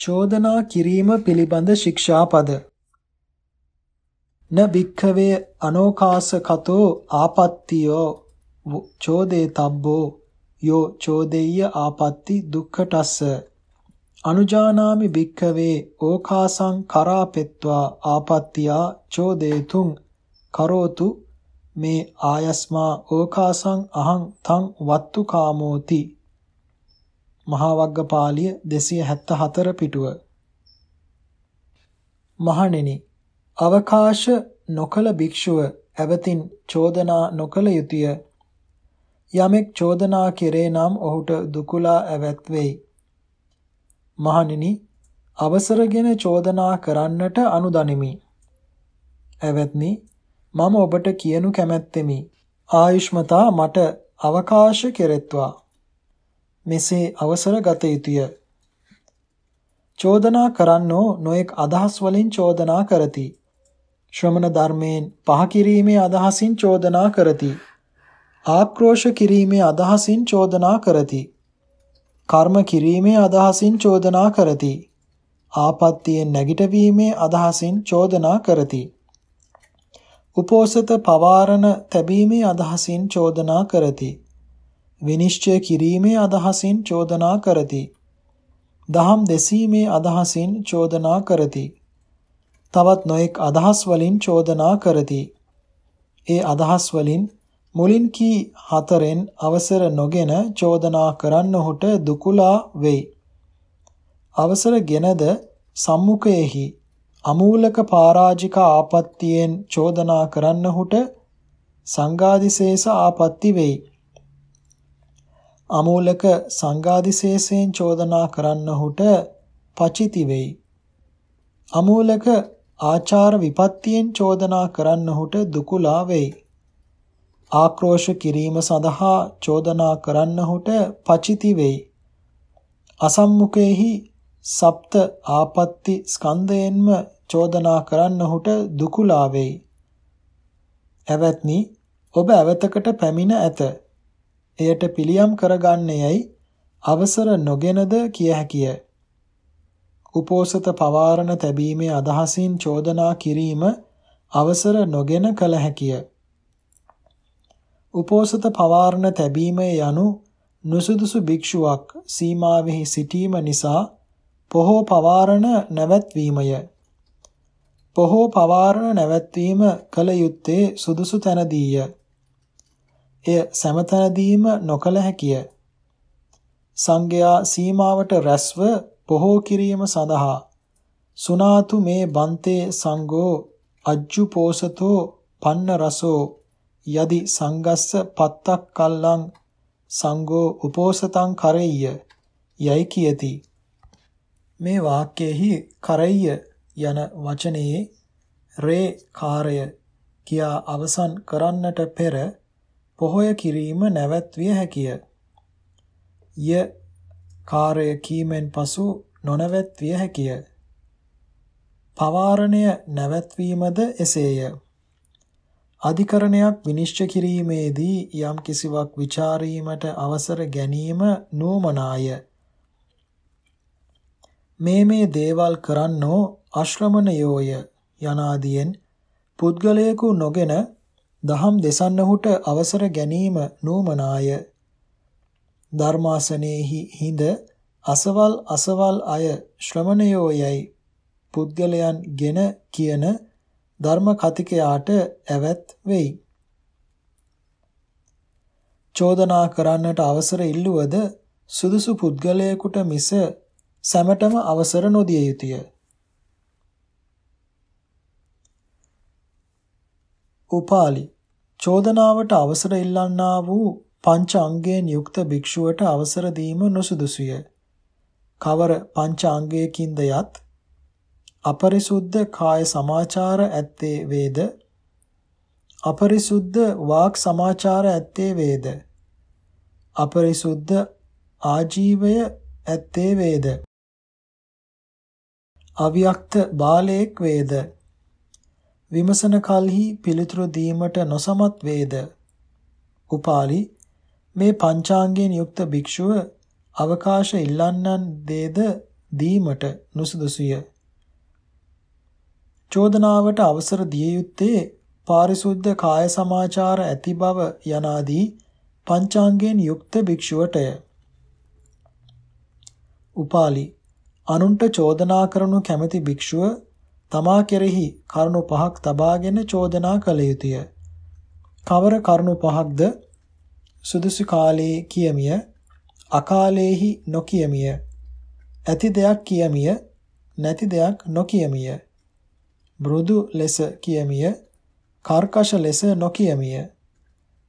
චෝදනා කිරීම පිළිබඳ ශික්ෂාපද. න භික්ඛවේ අනෝකාසකතෝ ආපත්තියෝ චෝදේ තබ්බෝ යෝ චෝදෙය්‍ය ආපත්ති දුක්ඛටස්ස. අනුජානාමි භික්ඛවේ ඕකාසං කරාපෙත්වා ආපත්තියා චෝදේතුං කරෝතු මේ ආයස්මා ඕකාසං අහං තං වත්තු කාමෝති. මහා වග්ගපාලිය 274 පිටුව මහණෙනි අවකාශ නොකල භික්ෂුව ඇවතින් චෝදනා නොකල යුතුය යමෙක් චෝදනා කෙරේ නම් ඔහුට දුකුලා ඇවැත් වෙයි මහණෙනි අවසරගෙන චෝදනා කරන්නට අනුදනිමි. එවත්නි මම ඔබට කියනු කැමැත්තෙමි. ආයුෂ්මතා මට අවකාශ කෙරෙත්වා. මෙසේ අවසර ගත යුතුය. චෝදනා කරන්නෝ නොඑක් අදහස් වලින් චෝදනා කරති. ශ්‍රමණ ධර්මයෙන් පහ කිරීමේ අදහසින් චෝදනා කරති. ආක්‍රෝෂ කිරීමේ අදහසින් චෝදනා කරති. කර්ම කිරීමේ අදහසින් චෝදනා කරති. ආපත්තියෙන් නැගිටවීමේ අදහසින් චෝදනා කරති. උපෝසත පවාරණ තැබීමේ අදහසින් චෝදනා කරති. විනිශ්චය කිරීමේ අදහසින් චෝදනා කරති. දහම් දෙසීමේ අදහසින් චෝදනා කරති. තවත් නොඑක් අදහස් වලින් චෝදනා කරති. ඒ අදහස් වලින් මුලින් කී හතරෙන් අවසර නොගෙන චෝදනා කරන්නහුට දුකුලා වෙයි. අවසරගෙනද සම්මුඛයේහි අමූලක පරාජික ආපත්තියෙන් චෝදනා කරන්නහුට සංඝාදිශේෂ ආපත්‍ති වෙයි. අමූලක සංඝාදිශේෂයෙන් චෝදනා කරන්නහුට පචිති වෙයි. අමූලක ආචාර විපත්තියෙන් චෝදනා කරන්නහුට දුකුලා වෙයි. ආක්‍රෝෂ කිරීම සඳහා චෝදනා කරන්නහුට පචිති වෙයි. අසම්මුඛෙහි සප්ත ආපත්‍ති ස්කන්ධයෙන්ම චෝදනා කරන්නහුට දුකුලා වෙයි. එවත්නි ඔබ ඇවතකට පැමිණ ඇත. එයට පිළියම් කරගන්නේයයි අවසර නොගෙනද කිය හැකිය. උපෝසත පවාරණ තැබීමේ අදහසින් චෝදනා කිරීම අවසර නොගෙන කළ හැකිය. උපෝසත පවාරණ තැබීම යනු නුසුදුසු භික්ෂුවක් සීමාවෙහි සිටීම නිසා පොහෝ පවාරණ නැවැත්වීමය. පොහෝ පවාරණ නැවැත්වීම කල යුත්තේ සුදුසු තැනදීය. එය සෑමතැනදීම නොකල හැකිය. සංඝයා සීමාවට රැස්ව පොහෝ කිරීම සඳහා සුනාතු මේ බන්තේ සංඝෝ අජ්ජු පෝසතෝ පන්න රසෝ යදි සංගස්ස පත්තක් කල්ලං සංඝෝ උපෝසතං කරෙය්‍ය යයි කියති මේ වාක්‍යයෙහි කරෙය්‍ය යන වචනයේ රේ කාරය කියා අවසන් කරන්නට පෙර පොහොය කිරීම නැවැත්විය හැකිය. ය කාරය කීමෙන් පසු නොනැවැත්විය හැකිය. පවාරණය නැවැත්වීමද එසේය. අධිකරණයක් විනිශ්චය කිරීමේදී යම් කිසිවක් ਵਿਚාරීමට අවසර ගැනීම නුවමනාය. මේ මේ දේවල් කරන්නෝ අශ්‍රමණයෝය යනාදීන් පුද්ගලයෙකු නොගෙන දහම් දෙසන්නහුට අවසර ගැනීම නුවමනාය. ධර්මාසනේහි හිඳ අසවල් අසවල් අය ශ්‍රමණයෝයයි පුද්ගලයන් ගෙන කියන ධර්ම කතිකයාට ඇවැත් වෙයි. චෝදනා කරන්නට අවසර ඉල්ලුවද සුදුසු පුද්ගලයෙකුට මිස සැමටම අවසර නොදිය යුතුය. උපාලි. චෝදනාවට අවසර ඉල්ලන්නා වූ පංච අංගයෙන් යුක්ත භික්ෂුවට අවසර දීම නුසුදුසුය. කවර පංච අංගයකින්ද යත්? අපරිසුද්ධ කාය සමාචාර ඇත්තේ වේද? අපරිසුද්ධ වාක් සමාචාර ඇත්තේ වේද? අපරිසුද්ධ ආජීවය ඇත්තේ වේද? අවියක්ත බාලයෙක් වේද? විමසන කලෙහි පිළිතුරු දීමට නොසමත් වේද උපාලි මේ පංචාංගයෙන් යුක්ත භික්ෂුව අවකාශ ඉල්ලන්නන් දේද දීමට නුසුදුසුය. චෝදනාවට අවසර දිය යුත්තේ පාරිශුද්ධ කාය සමාචාර ඇති බව යනාදී පංචාංගයෙන් යුක්ත භික්ෂුවටය. උපාලි අනුන්ට චෝදනා කරනු කැමැති භික්ෂුව තමා කෙරෙහි කරුණු පහක් තබාගෙන චෝදනා කළ යුතුය. කවර කරුණු පහක්ද සුදුසු කාලයේ කියමිය අකාලයේහි නොකියමිය ඇති දෙයක් කියමිය නැති දෙයක් නොකියමිය මෘදු ලෙස කියමිය කර්කශ ලෙස නොකියමිය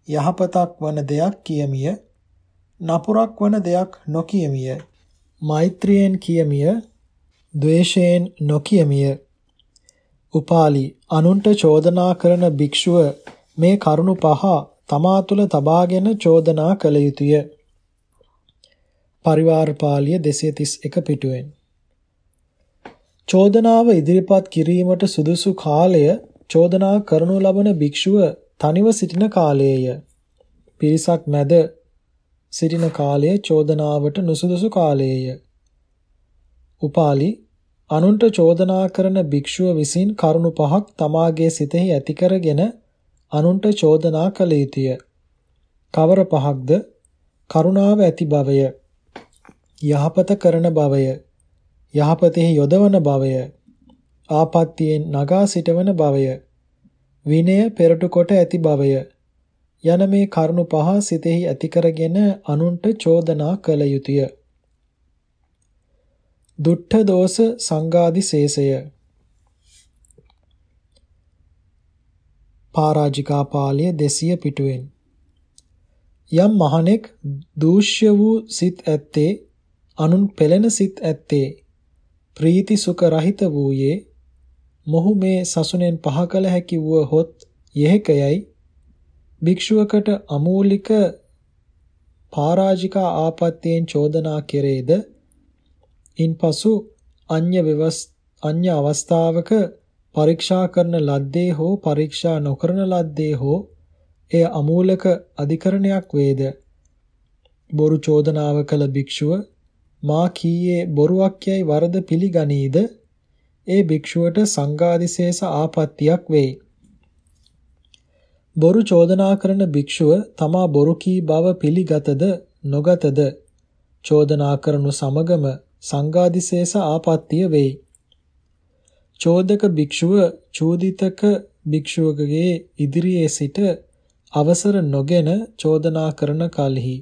යහපතක් වන දෙයක් කියමිය නපුරක් වන දෙයක් නොකියමිය මෛත්‍රියෙන් කියමිය ද්වේෂයෙන් නොකියමිය උපාලි අනුන්ට චෝදනා කරන භික්ෂුව මේ කරුණු පහ තමා තුළ තබාගෙන චෝදනා කළ යුතුය. පරිවාර පාළිය 231 පිටුවෙන් චෝදනාව ඉදිරිපත් කිරීමට සුදුසු කාලය චෝදනා කරනු ලබන භික්ෂුව තනිව සිටින කාලයේය. පිරිසක් මැද සිටින කාලය චෝදනාවට නුසුදුසු කාලයේය. උපාලි අනුන්ට චෝදනා කරන භික්ෂුව විසින් කරුණු පහක් තමාගේ සිතෙහි ඇති කරගෙන අනුන්ට චෝදනා කළ යුතුය. කවර පහක්ද? කරුණාව ඇති බවය. යහපත කරන බවය. යහපතෙහි යොදවන බවය. ආපත්‍තියෙන් නගා සිටවන බවය. විනය පෙරටු කොට ඇති බවය. යන මේ කරුණු පහ සිතෙහි ඇති කරගෙන අනුන්ට චෝදනා කළ යුතුය. දුට්ඨ දෝෂ සංගාදි ශේෂය පරාජිකා පාළිය 200 පිටුවෙන්. යම් මහණෙක් දූෂ්‍ය වූ සිත් ඇත්තේ අනුන් පෙළෙන සිත් ඇත්තේ ප්‍රීති සුඛ රහිත වූයේ මොහු මේ සසුනෙන් පහ කළ හැකි වූහොත් යෙහෙකයයි භික්ෂුවකට අමූලික පරාජිකා ආපත්‍යයෙන් චෝදනා කෙරේද ඉන්පසු අඤ්‍ය ව්‍යවස් අඤ්‍ය අවස්ථාවක පරීක්ෂා කරන ලද්දේ හෝ පරීක්ෂා නොකරන ලද්දේ හෝ එය අමූලක අධිකරණයක් වේද? බොරු චෝදනාව කළ භික්ෂුව මා කීයේ බොරුවක් යයි වරද පිළිගනීද ඒ භික්ෂුවට සංඝාදිශේෂ ආපත්‍යක් වෙයි. බොරු චෝදනා කරන භික්ෂුව තමා බොරු කී බව පිළිගතද? නොගතද චෝදනා කරනු සමගම සංඝාදිශේෂ ආපත්‍ය වෙයි චෝදක භික්ෂුව චෝදිතක භික්ෂුවකගේ ඉදිරියේ සිට අවසර නොගෙන චෝදනා කරන කලෙහි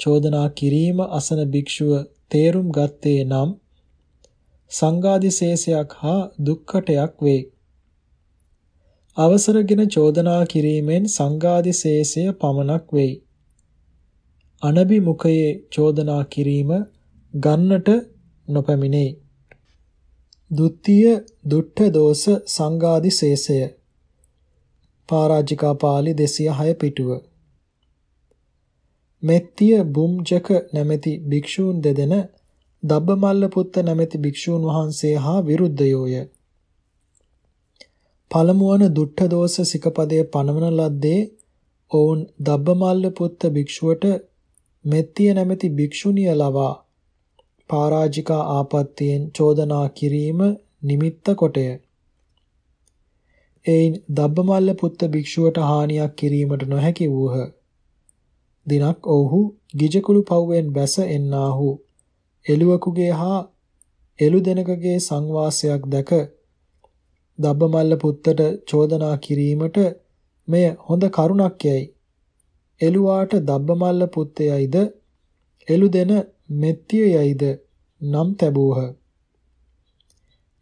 චෝදනා කිරීම අසන භික්ෂුව තේරුම් ගත්තේ නම් සංඝාදිශේෂයක් හා දුක්ඛටයක් වේ. අවසරගෙන චෝදනා කිරීමෙන් සංඝාදිශේෂය පමණක් වෙයි. අනබිමුඛයේ චෝදනා කිරීම ගන්නට නොපැමිණේ. ဒ ුත්තිය දුට්ඨ දෝස සංගාදි සේසය. පරාජිකා පාළි 206 පිටුව. මෙත්තිය බුම්ජක නැමැති භික්ෂූන් දෙදෙන දබ්බමල්ල පුත්ත නැමැති භික්ෂූන් වහන්සේ හා විරුද්ධයෝය. පළමුවන දුට්ඨ දෝස සිකපදයේ පනවන ලද්දේ ඔවුන් දබ්බමල්ල පුත්ත භික්ෂුවට මෙත්තිය නැමැති භික්ෂුණිය ලවා පරාජිකා ආපත්‍යයෙන් චෝදනා කිරීම නිමිත්ත කොටය. එයින් දබ්බමල්ල පුත්ත භික්ෂුවට හානියක් කිරීමට නොහැකි වූහ. දිනක් ඔව්හු ගිජකුළු පව්වෙන් බැස එන්නාහු එළුවකුගේ හා එළු දෙනකගේ සංවාසයක් දැක දබ්බමල්ල පුත්තට චෝදනා කිරීමට මෙය හොඳ කරුණක් යයි. එළුවාට දබ්බමල්ල පුත්තයයිද එළු දෙන මෙත්තිය යයිද නම් තැබූහ.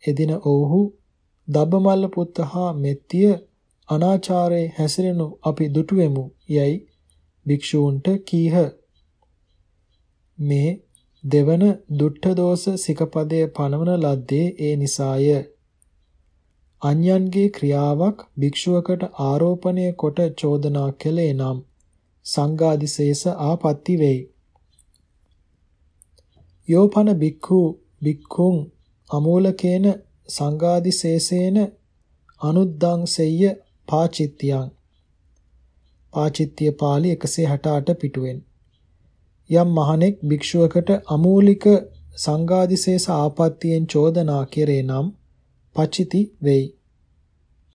එදින ඔවුහු දබ්බමල්ල පුත්ත හා මෙත්තිය අනාචාරයේ හැසිරෙනු අපි දුටුවෙමු යයි භික්ෂූන්ට කීහ. මේ දෙවන දුට්ඨ දෝෂ සිකපදයේ පනවන ලද්දේ ඒ නිසාය. අන්‍යයන්ගේ ක්‍රියාවක් භික්ෂුවකට ආරෝපණය කොට චෝදනා කළේ නම් සංඝාදිශේෂ ආපත්‍ති වෙයි. යෝපන බික්ඛු බික්ඛුං අමූලකේන සංඝාදිශේෂේන අනුද්දංසෙය්‍ය පාචිත්‍යං පාචිත්‍ය පාළි 168 පිටුවෙන් යම් මහණෙක් භික්ෂුවකට අමූලික සංඝාදිශේෂ ආපත්‍යයෙන් චෝදනා කෙරේ නම් පචිති වෙයි.